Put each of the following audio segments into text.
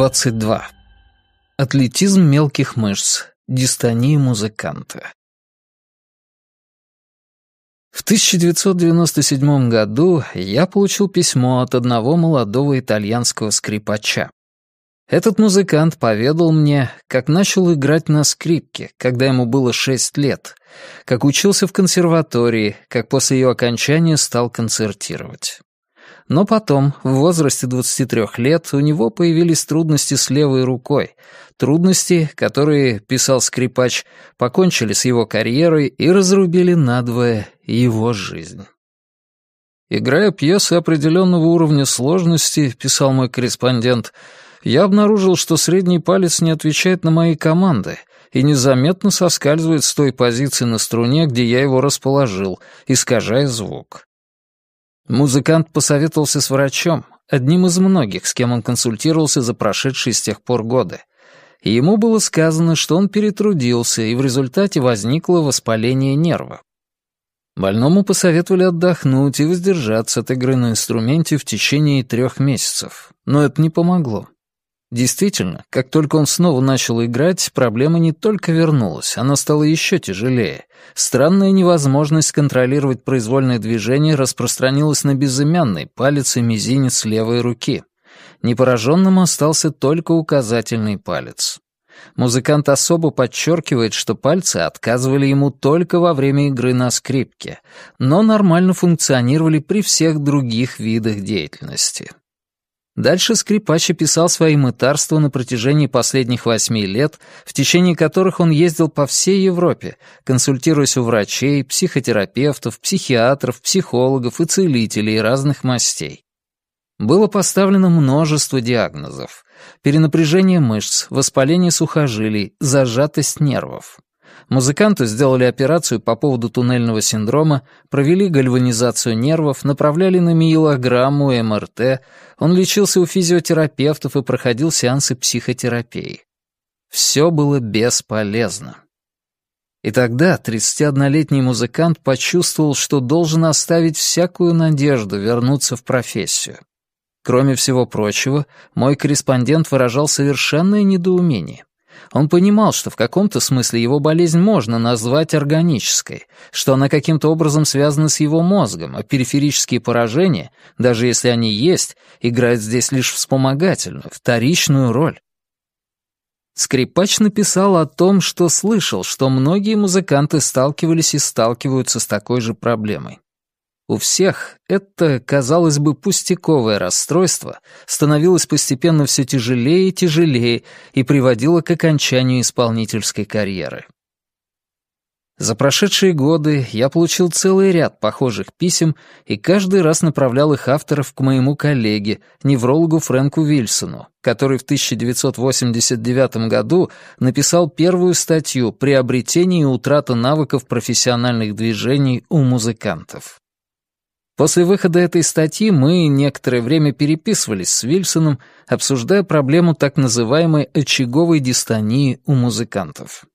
22. Атлетизм мелких мышц. Дистония музыканта. В 1997 году я получил письмо от одного молодого итальянского скрипача. Этот музыкант поведал мне, как начал играть на скрипке, когда ему было 6 лет, как учился в консерватории, как после ее окончания стал концертировать. Но потом, в возрасте 23 лет, у него появились трудности с левой рукой. Трудности, которые, писал скрипач, покончили с его карьерой и разрубили надвое его жизнь. «Играя пьесы определенного уровня сложности», — писал мой корреспондент, «я обнаружил, что средний палец не отвечает на мои команды» и незаметно соскальзывает с той позиции на струне, где я его расположил, искажая звук. Музыкант посоветовался с врачом, одним из многих, с кем он консультировался за прошедшие с тех пор годы. И ему было сказано, что он перетрудился, и в результате возникло воспаление нерва. Больному посоветовали отдохнуть и воздержаться от игры на инструменте в течение трех месяцев, но это не помогло. Действительно, как только он снова начал играть, проблема не только вернулась, она стала еще тяжелее. Странная невозможность контролировать произвольное движение распространилась на безымянный палец и мизинец левой руки. Непораженным остался только указательный палец. Музыкант особо подчеркивает, что пальцы отказывали ему только во время игры на скрипке, но нормально функционировали при всех других видах деятельности. Дальше скрипач описал свои мытарства на протяжении последних восьми лет, в течение которых он ездил по всей Европе, консультируясь у врачей, психотерапевтов, психиатров, психологов и целителей разных мастей. Было поставлено множество диагнозов. Перенапряжение мышц, воспаление сухожилий, зажатость нервов. Музыканту сделали операцию по поводу туннельного синдрома, провели гальванизацию нервов, направляли на миелограмму, МРТ. Он лечился у физиотерапевтов и проходил сеансы психотерапии. Все было бесполезно. И тогда 31-летний музыкант почувствовал, что должен оставить всякую надежду вернуться в профессию. Кроме всего прочего, мой корреспондент выражал совершенное недоумение. Он понимал, что в каком-то смысле его болезнь можно назвать органической, что она каким-то образом связана с его мозгом, а периферические поражения, даже если они есть, играют здесь лишь вспомогательную, вторичную роль. Скрипач написал о том, что слышал, что многие музыканты сталкивались и сталкиваются с такой же проблемой. У всех это, казалось бы, пустяковое расстройство становилось постепенно все тяжелее и тяжелее и приводило к окончанию исполнительской карьеры. За прошедшие годы я получил целый ряд похожих писем и каждый раз направлял их авторов к моему коллеге, неврологу Фрэнку Вильсону, который в 1989 году написал первую статью «Приобретение и утрата навыков профессиональных движений у музыкантов». После выхода этой статьи мы некоторое время переписывались с Вильсоном, обсуждая проблему так называемой очаговой дистонии у музыкантов.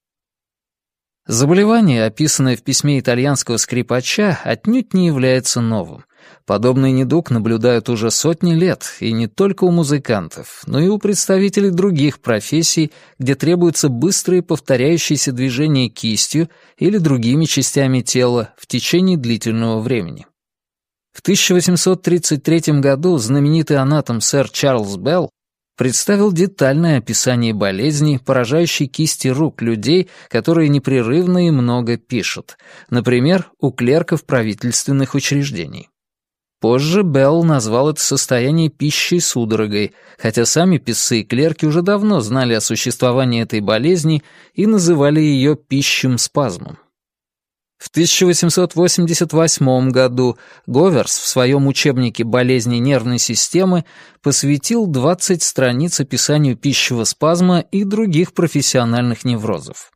Заболевание, описанное в письме итальянского скрипача, отнюдь не является новым. Подобный недуг наблюдают уже сотни лет, и не только у музыкантов, но и у представителей других профессий, где требуется быстрое повторяющееся движение кистью или другими частями тела в течение длительного времени. В 1833 году знаменитый анатом сэр Чарльз Белл представил детальное описание болезни, поражающей кисти рук людей, которые непрерывно и много пишут, например, у клерков правительственных учреждений. Позже Белл назвал это состояние пищей судорогой, хотя сами писцы и клерки уже давно знали о существовании этой болезни и называли ее пищим спазмом. В 1888 году Говерс в своем учебнике «Болезни нервной системы» посвятил 20 страниц описанию пищевого спазма и других профессиональных неврозов.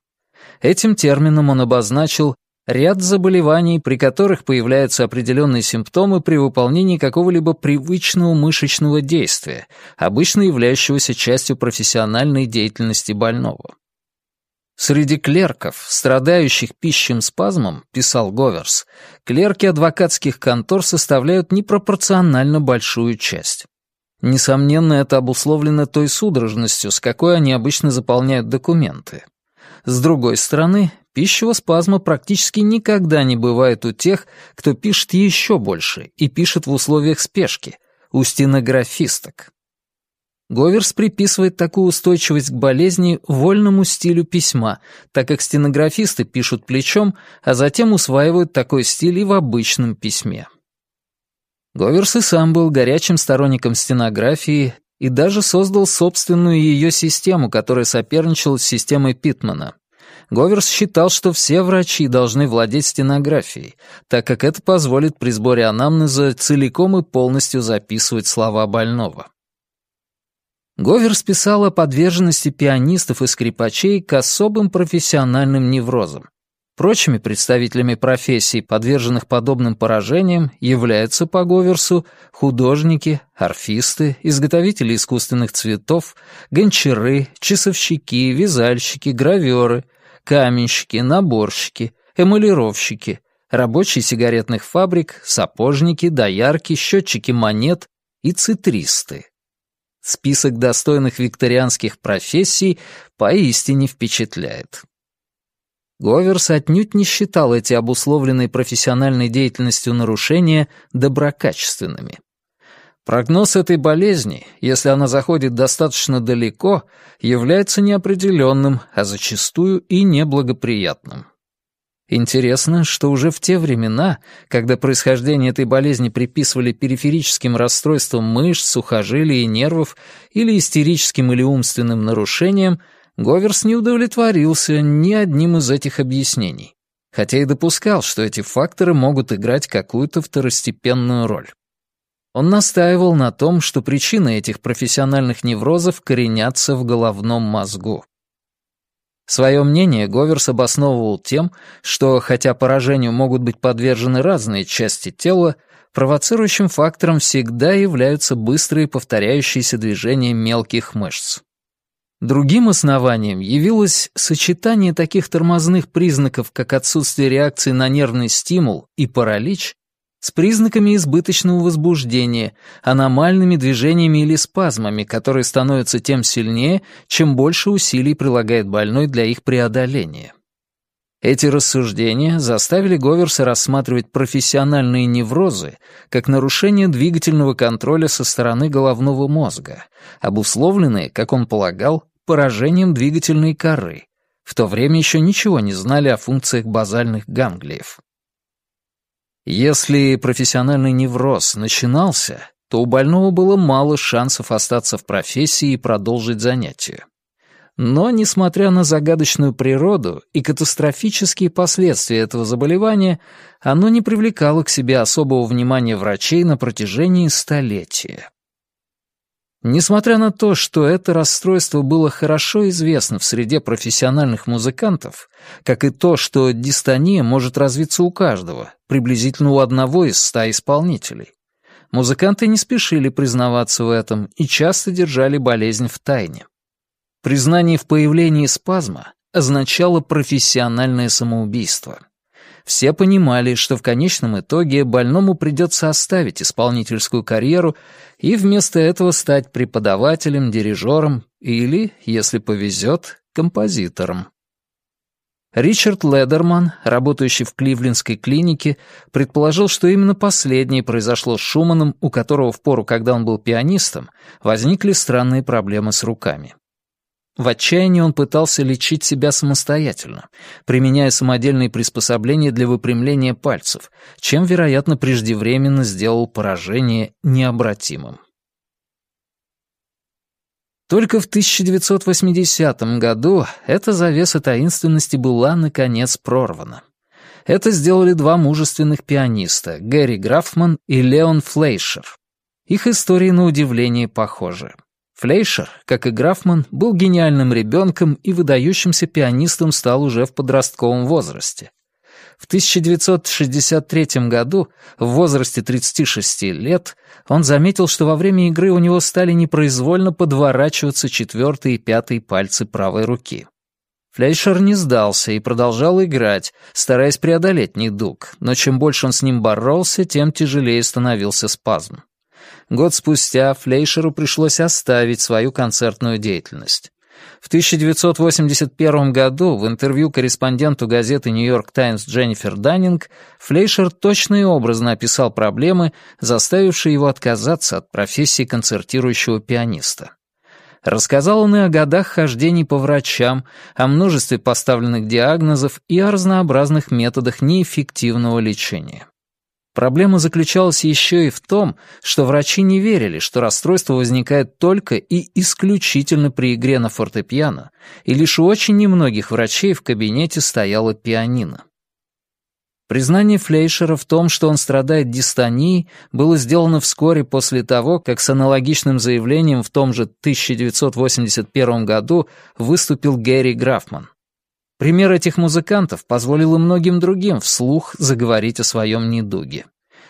Этим термином он обозначил ряд заболеваний, при которых появляются определенные симптомы при выполнении какого-либо привычного мышечного действия, обычно являющегося частью профессиональной деятельности больного. Среди клерков, страдающих пищим спазмом, писал Говерс, клерки адвокатских контор составляют непропорционально большую часть. Несомненно, это обусловлено той судорожностью, с какой они обычно заполняют документы. С другой стороны, пищевого спазма практически никогда не бывает у тех, кто пишет еще больше и пишет в условиях спешки, у стенографисток. Говерс приписывает такую устойчивость к болезни вольному стилю письма, так как стенографисты пишут плечом, а затем усваивают такой стиль и в обычном письме. Говерс и сам был горячим сторонником стенографии и даже создал собственную ее систему, которая соперничала с системой Питмана. Говерс считал, что все врачи должны владеть стенографией, так как это позволит при сборе анамнеза целиком и полностью записывать слова больного. Говер списал подверженности пианистов и скрипачей к особым профессиональным неврозам. Прочими представителями профессий, подверженных подобным поражениям, являются по Говерсу художники, орфисты, изготовители искусственных цветов, гончары, часовщики, вязальщики, граверы, каменщики, наборщики, эмалировщики, рабочие сигаретных фабрик, сапожники, доярки, счетчики монет и цитристы. Список достойных викторианских профессий поистине впечатляет. Говерс отнюдь не считал эти обусловленные профессиональной деятельностью нарушения доброкачественными. Прогноз этой болезни, если она заходит достаточно далеко, является неопределенным, а зачастую и неблагоприятным. Интересно, что уже в те времена, когда происхождение этой болезни приписывали периферическим расстройствам мышц, сухожилий и нервов или истерическим или умственным нарушениям, Говерс не удовлетворился ни одним из этих объяснений, хотя и допускал, что эти факторы могут играть какую-то второстепенную роль. Он настаивал на том, что причины этих профессиональных неврозов коренятся в головном мозгу. Свое мнение Говерс обосновывал тем, что, хотя поражению могут быть подвержены разные части тела, провоцирующим фактором всегда являются быстрые повторяющиеся движения мелких мышц. Другим основанием явилось сочетание таких тормозных признаков, как отсутствие реакции на нервный стимул и паралич, с признаками избыточного возбуждения, аномальными движениями или спазмами, которые становятся тем сильнее, чем больше усилий прилагает больной для их преодоления. Эти рассуждения заставили Говерса рассматривать профессиональные неврозы как нарушение двигательного контроля со стороны головного мозга, обусловленные, как он полагал, поражением двигательной коры. В то время еще ничего не знали о функциях базальных ганглиев. Если профессиональный невроз начинался, то у больного было мало шансов остаться в профессии и продолжить занятия. Но, несмотря на загадочную природу и катастрофические последствия этого заболевания, оно не привлекало к себе особого внимания врачей на протяжении столетия. Несмотря на то, что это расстройство было хорошо известно в среде профессиональных музыкантов, как и то, что дистония может развиться у каждого, приблизительно у одного из ста исполнителей, музыканты не спешили признаваться в этом и часто держали болезнь в тайне. Признание в появлении спазма означало профессиональное самоубийство — все понимали, что в конечном итоге больному придется оставить исполнительскую карьеру и вместо этого стать преподавателем, дирижером или, если повезет, композитором. Ричард Ледерман, работающий в Кливлендской клинике, предположил, что именно последнее произошло с Шуманом, у которого в пору, когда он был пианистом, возникли странные проблемы с руками. В отчаянии он пытался лечить себя самостоятельно, применяя самодельные приспособления для выпрямления пальцев, чем, вероятно, преждевременно сделал поражение необратимым. Только в 1980 году эта завеса таинственности была, наконец, прорвана. Это сделали два мужественных пианиста — Гэри Графман и Леон Флейшер. Их истории, на удивление, похожи. Флейшер, как и Графман, был гениальным ребенком и выдающимся пианистом стал уже в подростковом возрасте. В 1963 году, в возрасте 36 лет, он заметил, что во время игры у него стали непроизвольно подворачиваться четвертый и пятый пальцы правой руки. Флейшер не сдался и продолжал играть, стараясь преодолеть недуг, но чем больше он с ним боролся, тем тяжелее становился спазм. Год спустя Флейшеру пришлось оставить свою концертную деятельность. В 1981 году в интервью корреспонденту газеты «Нью-Йорк Таймс» Дженнифер Даннинг Флейшер точно и образно описал проблемы, заставившие его отказаться от профессии концертирующего пианиста. Рассказал он и о годах хождений по врачам, о множестве поставленных диагнозов и о разнообразных методах неэффективного лечения. Проблема заключалась еще и в том, что врачи не верили, что расстройство возникает только и исключительно при игре на фортепиано, и лишь у очень немногих врачей в кабинете стояло пианино. Признание Флейшера в том, что он страдает дистонией, было сделано вскоре после того, как с аналогичным заявлением в том же 1981 году выступил Гэри Графман. Пример этих музыкантов позволил и многим другим вслух заговорить о своем недуге.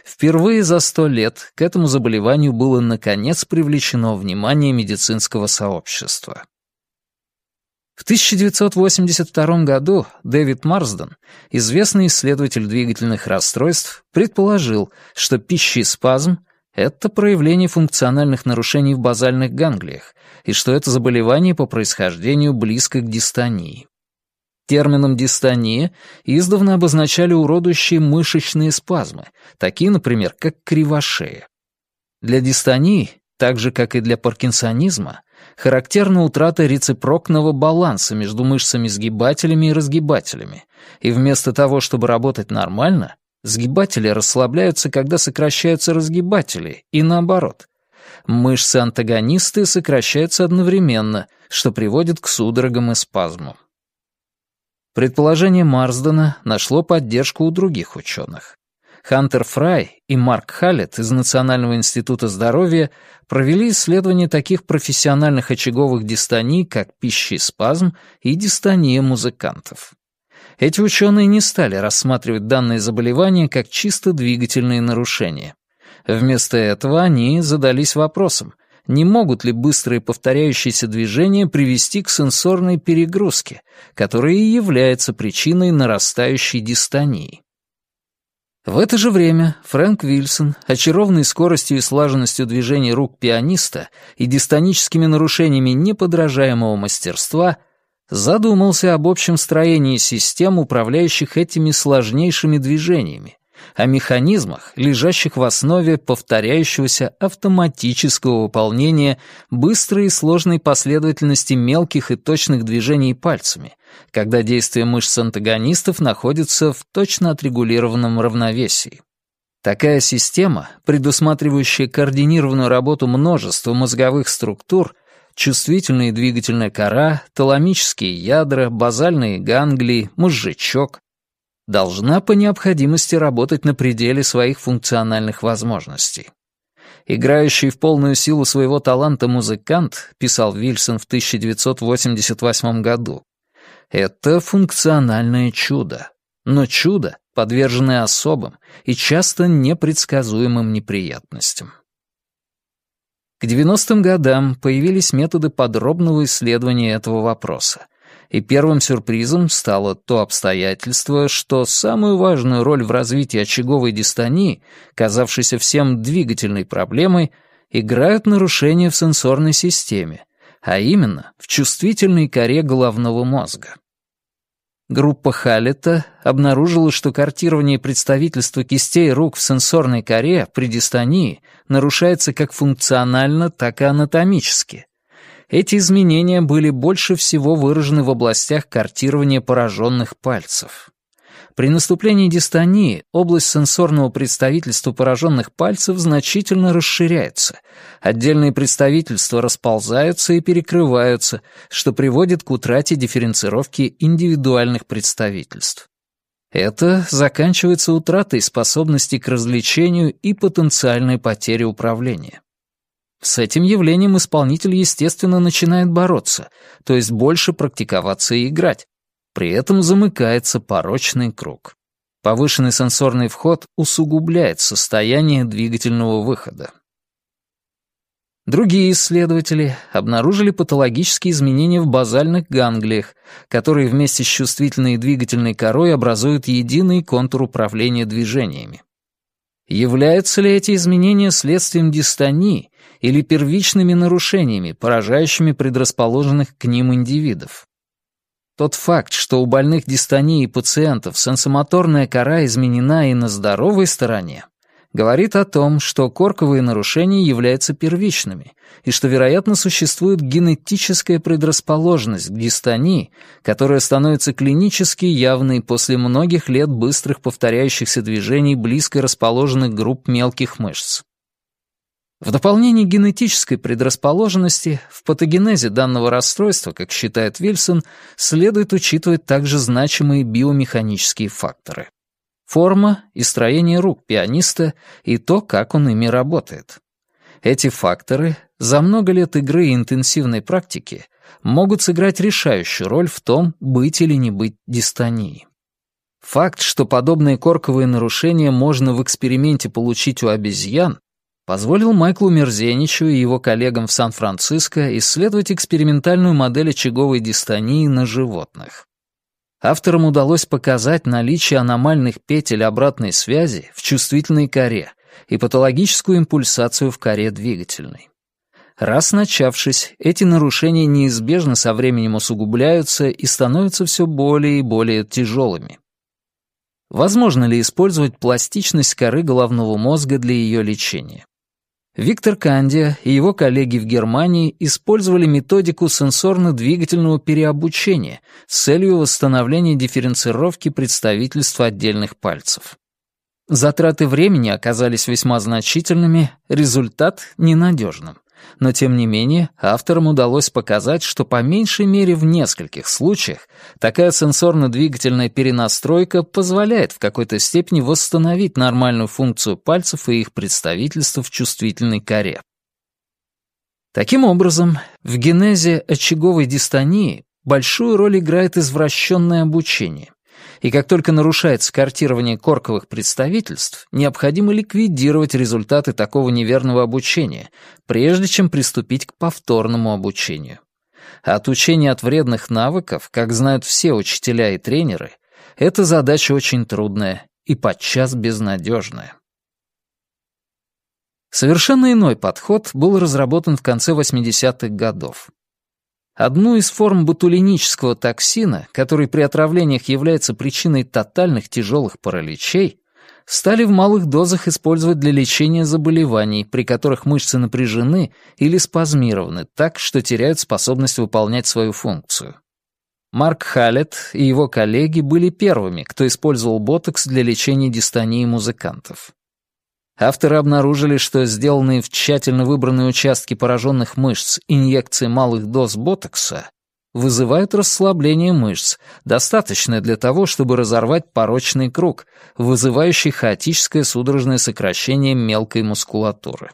Впервые за сто лет к этому заболеванию было наконец привлечено внимание медицинского сообщества. В 1982 году Дэвид Марсден, известный исследователь двигательных расстройств, предположил, что пищеспазм — это проявление функциональных нарушений в базальных ганглиях и что это заболевание по происхождению близко к дистонии. Термином дистония издавна обозначали уродующие мышечные спазмы, такие, например, как кривошея. Для дистонии, так же как и для паркинсонизма, характерна утрата рецепрокного баланса между мышцами-сгибателями и разгибателями, и вместо того, чтобы работать нормально, сгибатели расслабляются, когда сокращаются разгибатели, и наоборот. Мышцы-антагонисты сокращаются одновременно, что приводит к судорогам и спазмам. Предположение Марсдена нашло поддержку у других ученых. Хантер Фрай и Марк Халлет из Национального института здоровья провели исследование таких профессиональных очаговых дистоний, как пищий спазм и дистония музыкантов. Эти ученые не стали рассматривать данные заболевания как чисто двигательные нарушения. Вместо этого они задались вопросом, не могут ли быстрые повторяющиеся движения привести к сенсорной перегрузке, которая и является причиной нарастающей дистонии. В это же время Фрэнк Вильсон, очарованный скоростью и слаженностью движений рук пианиста и дистоническими нарушениями неподражаемого мастерства, задумался об общем строении систем, управляющих этими сложнейшими движениями, о механизмах, лежащих в основе повторяющегося автоматического выполнения быстрой и сложной последовательности мелких и точных движений пальцами, когда действия мышц антагонистов находятся в точно отрегулированном равновесии. Такая система, предусматривающая координированную работу множества мозговых структур, чувствительная двигательная кора, таламические ядра, базальные ганглии, мозжечок, должна по необходимости работать на пределе своих функциональных возможностей. Играющий в полную силу своего таланта музыкант, писал Вильсон в 1988 году, это функциональное чудо, но чудо, подверженное особым и часто непредсказуемым неприятностям. К 90-м годам появились методы подробного исследования этого вопроса — и первым сюрпризом стало то обстоятельство, что самую важную роль в развитии очаговой дистонии, казавшейся всем двигательной проблемой, играют нарушения в сенсорной системе, а именно в чувствительной коре головного мозга. Группа Халлета обнаружила, что картирование представительства кистей рук в сенсорной коре при дистонии нарушается как функционально, так и анатомически. Эти изменения были больше всего выражены в областях картирования пораженных пальцев. При наступлении дистонии область сенсорного представительства пораженных пальцев значительно расширяется. Отдельные представительства расползаются и перекрываются, что приводит к утрате дифференцировки индивидуальных представительств. Это заканчивается утратой способности к развлечению и потенциальной потере управления. С этим явлением исполнитель, естественно, начинает бороться, то есть больше практиковаться и играть. При этом замыкается порочный круг. Повышенный сенсорный вход усугубляет состояние двигательного выхода. Другие исследователи обнаружили патологические изменения в базальных ганглиях, которые вместе с чувствительной и двигательной корой образуют единый контур управления движениями. Являются ли эти изменения следствием дистонии или первичными нарушениями, поражающими предрасположенных к ним индивидов. Тот факт, что у больных дистонии пациентов сенсомоторная кора изменена и на здоровой стороне, говорит о том, что корковые нарушения являются первичными, и что, вероятно, существует генетическая предрасположенность к дистонии, которая становится клинически явной после многих лет быстрых повторяющихся движений близко расположенных групп мелких мышц. В дополнение к генетической предрасположенности, в патогенезе данного расстройства, как считает Вильсон, следует учитывать также значимые биомеханические факторы. Форма и строение рук пианиста и то, как он ими работает. Эти факторы за много лет игры и интенсивной практики могут сыграть решающую роль в том, быть или не быть дистонией. Факт, что подобные корковые нарушения можно в эксперименте получить у обезьян, позволил Майклу Мерзеничу и его коллегам в Сан-Франциско исследовать экспериментальную модель очаговой дистонии на животных. Авторам удалось показать наличие аномальных петель обратной связи в чувствительной коре и патологическую импульсацию в коре двигательной. Раз начавшись, эти нарушения неизбежно со временем усугубляются и становятся все более и более тяжелыми. Возможно ли использовать пластичность коры головного мозга для ее лечения? Виктор Кандия и его коллеги в Германии использовали методику сенсорно-двигательного переобучения с целью восстановления дифференцировки представительства отдельных пальцев. Затраты времени оказались весьма значительными, результат — ненадежным но тем не менее авторам удалось показать, что по меньшей мере в нескольких случаях такая сенсорно-двигательная перенастройка позволяет в какой-то степени восстановить нормальную функцию пальцев и их представительство в чувствительной коре. Таким образом, в генезе очаговой дистонии большую роль играет извращенное обучение и как только нарушается картирование корковых представительств, необходимо ликвидировать результаты такого неверного обучения, прежде чем приступить к повторному обучению. Отучение от вредных навыков, как знают все учителя и тренеры, это задача очень трудная и подчас безнадежная. Совершенно иной подход был разработан в конце 80-х годов. Одну из форм ботулинического токсина, который при отравлениях является причиной тотальных тяжелых параличей, стали в малых дозах использовать для лечения заболеваний, при которых мышцы напряжены или спазмированы так, что теряют способность выполнять свою функцию. Марк Халлет и его коллеги были первыми, кто использовал ботокс для лечения дистонии музыкантов. Авторы обнаружили, что сделанные в тщательно выбранные участки пораженных мышц инъекции малых доз ботокса вызывают расслабление мышц, достаточное для того, чтобы разорвать порочный круг, вызывающий хаотическое судорожное сокращение мелкой мускулатуры.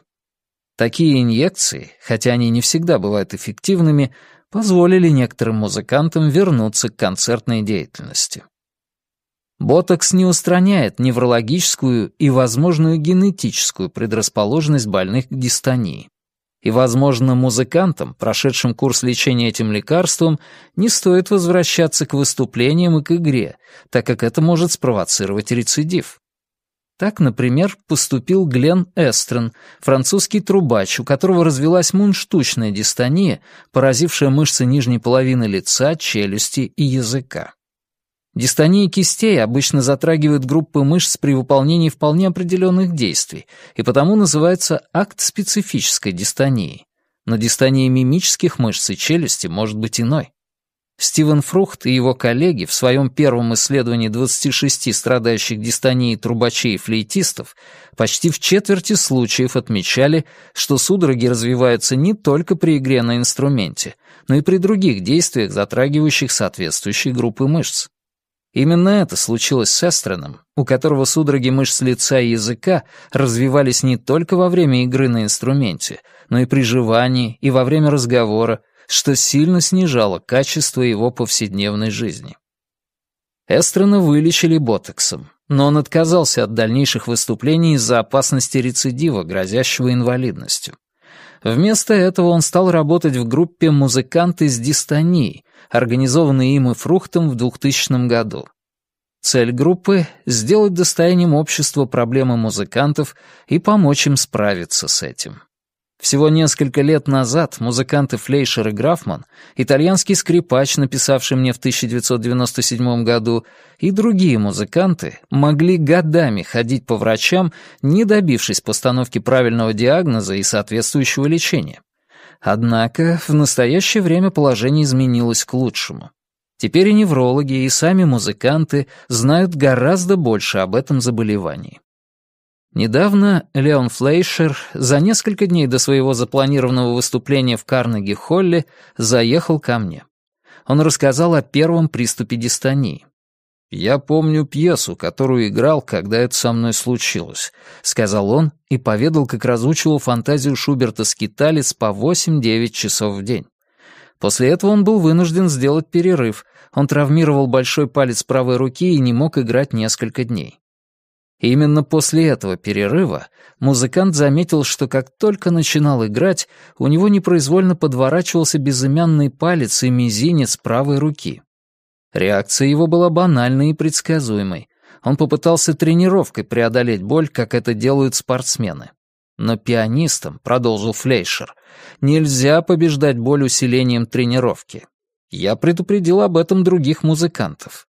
Такие инъекции, хотя они не всегда бывают эффективными, позволили некоторым музыкантам вернуться к концертной деятельности. Ботокс не устраняет неврологическую и возможную генетическую предрасположенность больных к дистонии. И, возможно, музыкантам, прошедшим курс лечения этим лекарством, не стоит возвращаться к выступлениям и к игре, так как это может спровоцировать рецидив. Так, например, поступил Глен Эстрен, французский трубач, у которого развилась мунштучная дистония, поразившая мышцы нижней половины лица, челюсти и языка. Дистония кистей обычно затрагивает группы мышц при выполнении вполне определенных действий, и потому называется акт специфической дистонии. Но дистония мимических мышц и челюсти может быть иной. Стивен Фрухт и его коллеги в своем первом исследовании 26 страдающих дистонией трубачей и флейтистов почти в четверти случаев отмечали, что судороги развиваются не только при игре на инструменте, но и при других действиях, затрагивающих соответствующие группы мышц. Именно это случилось с Эстроном, у которого судороги мышц лица и языка развивались не только во время игры на инструменте, но и при жевании, и во время разговора, что сильно снижало качество его повседневной жизни. Эстрона вылечили ботоксом, но он отказался от дальнейших выступлений из-за опасности рецидива, грозящего инвалидностью. Вместо этого он стал работать в группе музыканты из Дистонии», организованной им и Фрухтом в 2000 году. Цель группы — сделать достоянием общества проблемы музыкантов и помочь им справиться с этим. Всего несколько лет назад музыканты Флейшер и Графман, итальянский скрипач, написавший мне в 1997 году, и другие музыканты могли годами ходить по врачам, не добившись постановки правильного диагноза и соответствующего лечения. Однако в настоящее время положение изменилось к лучшему. Теперь и неврологи, и сами музыканты знают гораздо больше об этом заболевании. Недавно Леон Флейшер за несколько дней до своего запланированного выступления в Карнеги-Холле заехал ко мне. Он рассказал о первом приступе дистонии. «Я помню пьесу, которую играл, когда это со мной случилось», — сказал он и поведал, как разучивал фантазию Шуберта «Скиталец» по 8-9 часов в день. После этого он был вынужден сделать перерыв. Он травмировал большой палец правой руки и не мог играть несколько дней. Именно после этого перерыва музыкант заметил, что как только начинал играть, у него непроизвольно подворачивался безымянный палец и мизинец правой руки. Реакция его была банальной и предсказуемой. Он попытался тренировкой преодолеть боль, как это делают спортсмены. Но пианистам, продолжил Флейшер, нельзя побеждать боль усилением тренировки. Я предупредил об этом других музыкантов.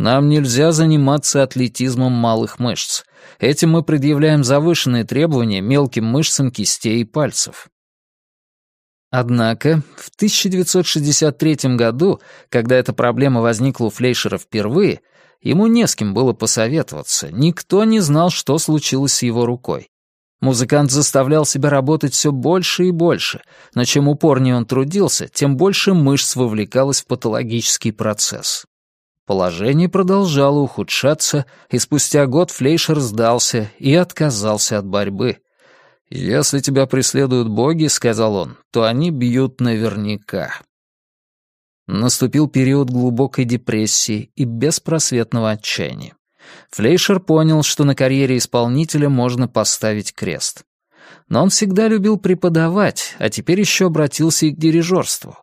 Нам нельзя заниматься атлетизмом малых мышц. Этим мы предъявляем завышенные требования мелким мышцам кистей и пальцев. Однако в 1963 году, когда эта проблема возникла у Флейшера впервые, ему не с кем было посоветоваться, никто не знал, что случилось с его рукой. Музыкант заставлял себя работать все больше и больше, но чем упорнее он трудился, тем больше мышц вовлекалось в патологический процесс. Положение продолжало ухудшаться, и спустя год Флейшер сдался и отказался от борьбы. «Если тебя преследуют боги, — сказал он, — то они бьют наверняка». Наступил период глубокой депрессии и беспросветного отчаяния. Флейшер понял, что на карьере исполнителя можно поставить крест. Но он всегда любил преподавать, а теперь еще обратился и к дирижерству.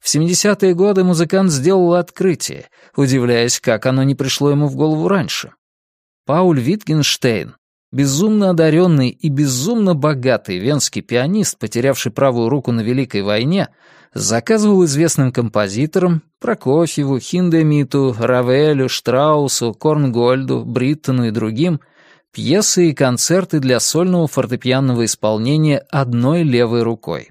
В 70-е годы музыкант сделал открытие, удивляясь, как оно не пришло ему в голову раньше. Пауль Витгенштейн, безумно одаренный и безумно богатый венский пианист, потерявший правую руку на Великой войне, заказывал известным композиторам Прокофьеву, Хиндемиту, Равелю, Штраусу, Корнгольду, Бриттону и другим пьесы и концерты для сольного фортепианного исполнения одной левой рукой.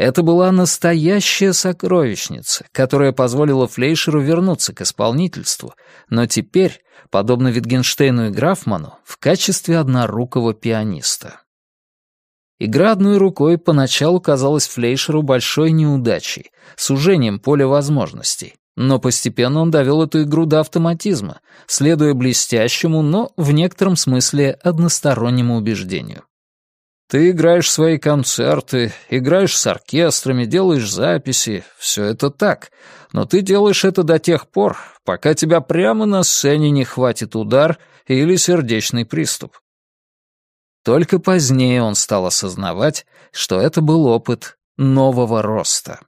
Это была настоящая сокровищница, которая позволила Флейшеру вернуться к исполнительству, но теперь, подобно Витгенштейну и Графману, в качестве однорукого пианиста. Игра одной рукой поначалу казалась Флейшеру большой неудачей, сужением поля возможностей, но постепенно он довел эту игру до автоматизма, следуя блестящему, но в некотором смысле одностороннему убеждению. Ты играешь свои концерты, играешь с оркестрами, делаешь записи, все это так. Но ты делаешь это до тех пор, пока тебя прямо на сцене не хватит удар или сердечный приступ. Только позднее он стал осознавать, что это был опыт нового роста.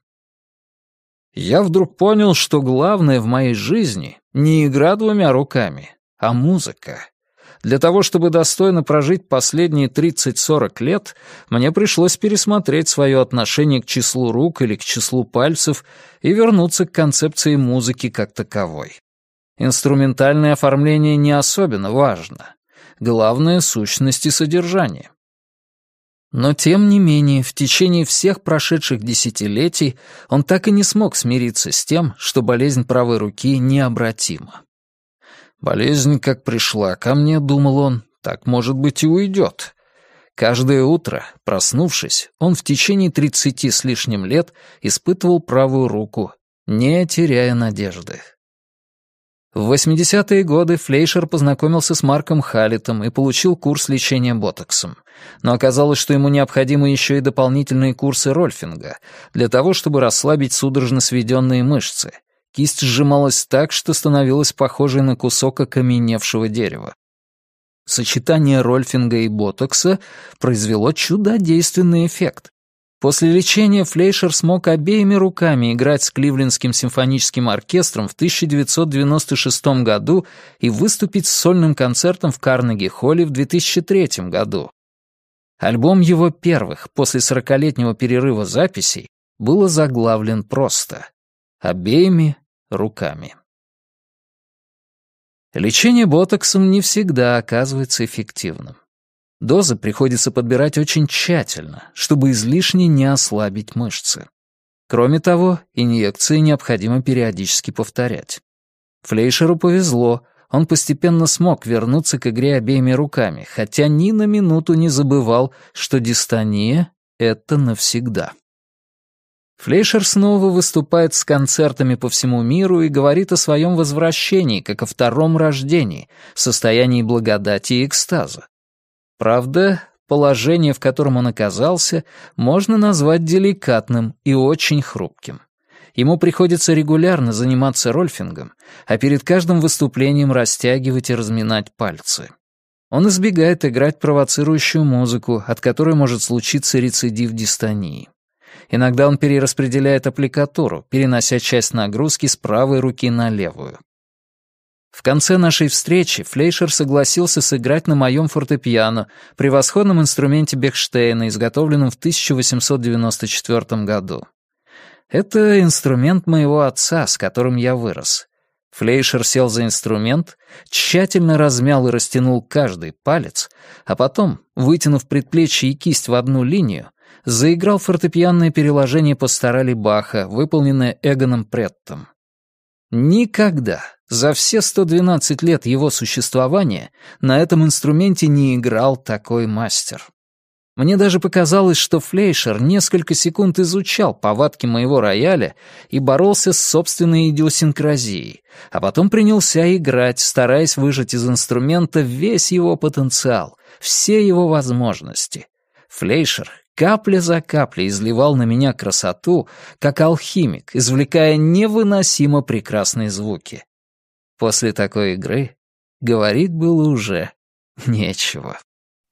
Я вдруг понял, что главное в моей жизни не игра двумя руками, а музыка. Для того, чтобы достойно прожить последние 30-40 лет, мне пришлось пересмотреть свое отношение к числу рук или к числу пальцев и вернуться к концепции музыки как таковой. Инструментальное оформление не особенно важно. Главное — сущность и содержание. Но тем не менее, в течение всех прошедших десятилетий он так и не смог смириться с тем, что болезнь правой руки необратима. Болезнь как пришла ко мне, думал он, так, может быть, и уйдет. Каждое утро, проснувшись, он в течение тридцати с лишним лет испытывал правую руку, не теряя надежды. В 80-е годы Флейшер познакомился с Марком Халитом и получил курс лечения ботоксом. Но оказалось, что ему необходимы еще и дополнительные курсы рольфинга для того, чтобы расслабить судорожно сведенные мышцы, Кисть сжималась так, что становилась похожей на кусок окаменевшего дерева. Сочетание рольфинга и ботокса произвело чудодейственный эффект. После лечения Флейшер смог обеими руками играть с Кливлендским симфоническим оркестром в 1996 году и выступить с сольным концертом в Карнеги-холле в 2003 году. Альбом его первых, после сорокалетнего перерыва записей, был заглавлен просто «Обеими руками. Лечение ботоксом не всегда оказывается эффективным. Дозы приходится подбирать очень тщательно, чтобы излишне не ослабить мышцы. Кроме того, инъекции необходимо периодически повторять. Флейшеру повезло, он постепенно смог вернуться к игре обеими руками, хотя ни на минуту не забывал, что дистония — это навсегда. Флейшер снова выступает с концертами по всему миру и говорит о своем возвращении, как о втором рождении, состоянии благодати и экстаза. Правда, положение, в котором он оказался, можно назвать деликатным и очень хрупким. Ему приходится регулярно заниматься рольфингом, а перед каждым выступлением растягивать и разминать пальцы. Он избегает играть провоцирующую музыку, от которой может случиться рецидив дистонии. Иногда он перераспределяет аппликатуру, перенося часть нагрузки с правой руки на левую. В конце нашей встречи Флейшер согласился сыграть на моем фортепиано, превосходном инструменте Бехштейна, изготовленном в 1894 году. Это инструмент моего отца, с которым я вырос. Флейшер сел за инструмент, тщательно размял и растянул каждый палец, а потом, вытянув предплечье и кисть в одну линию, заиграл фортепианное переложение пасторали Баха, выполненное Эгоном Преттом. Никогда за все 112 лет его существования на этом инструменте не играл такой мастер. Мне даже показалось, что Флейшер несколько секунд изучал повадки моего рояля и боролся с собственной идиосинкразией, а потом принялся играть, стараясь выжать из инструмента весь его потенциал, все его возможности. Флейшер капля за каплей изливал на меня красоту, как алхимик, извлекая невыносимо прекрасные звуки. После такой игры говорить было уже нечего.